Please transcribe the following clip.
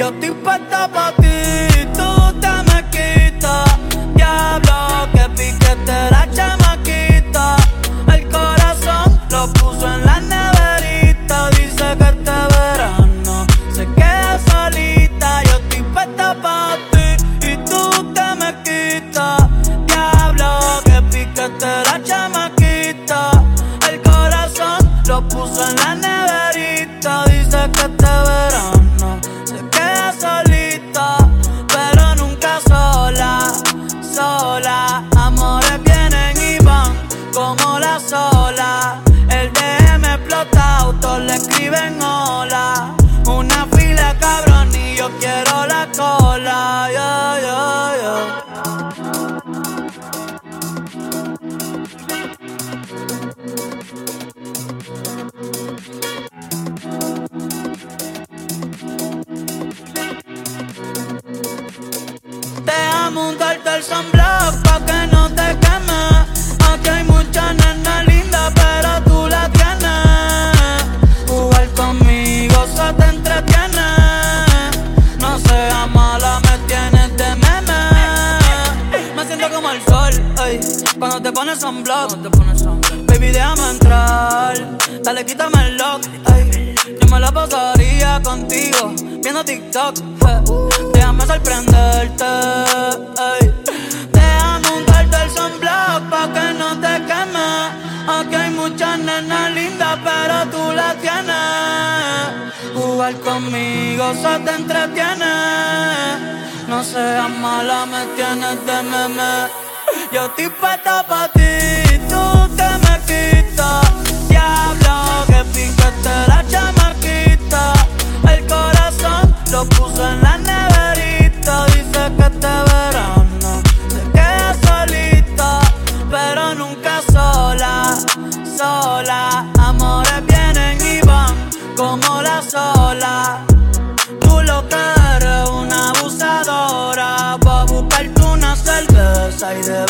Yo estoy puesta pa' ti, tú te me quitas. Diablo, que piquete la chamaquita. El corazón lo puso en la neverita. Dice que este verano se queda solita. Yo estoy puesta pa' ti y tú te me quitas. Diablo, que piquete la chamaquita. El corazón lo puso en la neverita. Dice que este como la sola. El DM explota, todos le escriben hola. Una fila cabrón y yo quiero la cola. Yeah, yeah, yeah. Deja montarte el sunblock como el sol, ey, cuando te pones sunblock. Baby, déjame entrar. Dale, quítame el lock, ey. Yo me la pasaría contigo, viendo TikTok. Déjame sorprenderte, ey. Déjame untarte el sunblock pa' que no te queme. Aquí hay muchas nenas lindas, pero tú la tienes. Jugar conmigo se te entretiene. No seas mala, me tienes de meme. Yo estoy puesta pa' ti, tú te me quitas. Diablo, que piquete la chamaquita. El corazón lo puso en la neverita. Dice que este verano se queda solita, pero nunca sola, sola. Amores vienen y van como la sola. 在的